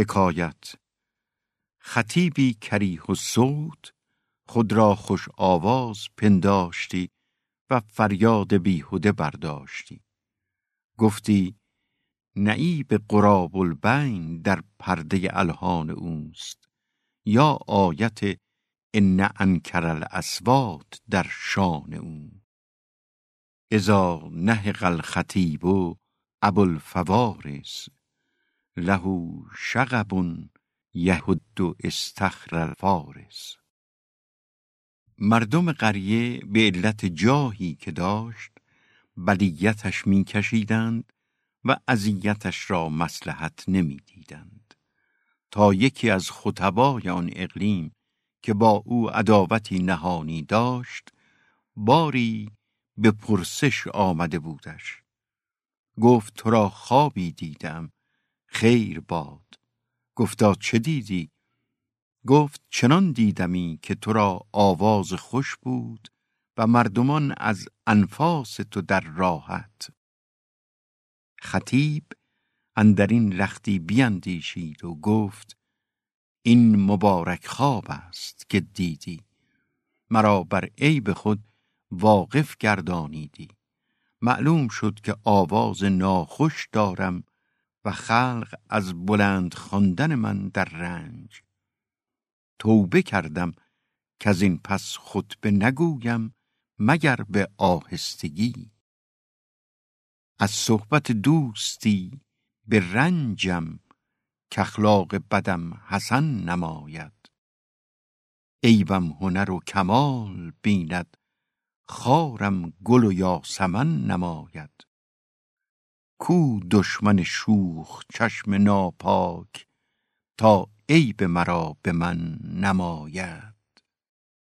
حکایت. خطیبی کریه و صوت خود را خوش آواز پنداشتی و فریاد بیهوده برداشتی. گفتی نعیب قراب البین در پرده الهان اوست. یا آیت ان انکر الاصوات در شان او. اذا نهق الخطیب ابوالفوارس. له شغب یهد استخر الفارس مردم قریه به علت جاهی که داشت بلیتش می کشیدند و اذیتش را مسلحت نمی دیدند. تا یکی از خطبای آن اقلیم که با او عداوتی نهانی داشت باری به پرسش آمده بودش گفت تو را خوابی دیدم خیر باد. گفتا چه دیدی؟ گفت چنان دیدمی که تو را آواز خوش بود و مردمان از انفاس تو در راحت. خطیب اندرین لختی بیندیشید و گفت این مبارک خواب است که دیدی. مرا بر عیب خود واقف گردانیدی. معلوم شد که آواز ناخوش دارم و خلق از بلند خواندن من در رنج. توبه کردم که از این پس خطبه نگویم مگر به آهستگی. از صحبت دوستی به رنجم که اخلاق بدم حسن نماید. عیبم هنر و کمال بیند خارم گل و یاسمن نماید. کو دشمن شوخ چشم ناپاک تا عیب مرا به من نماید.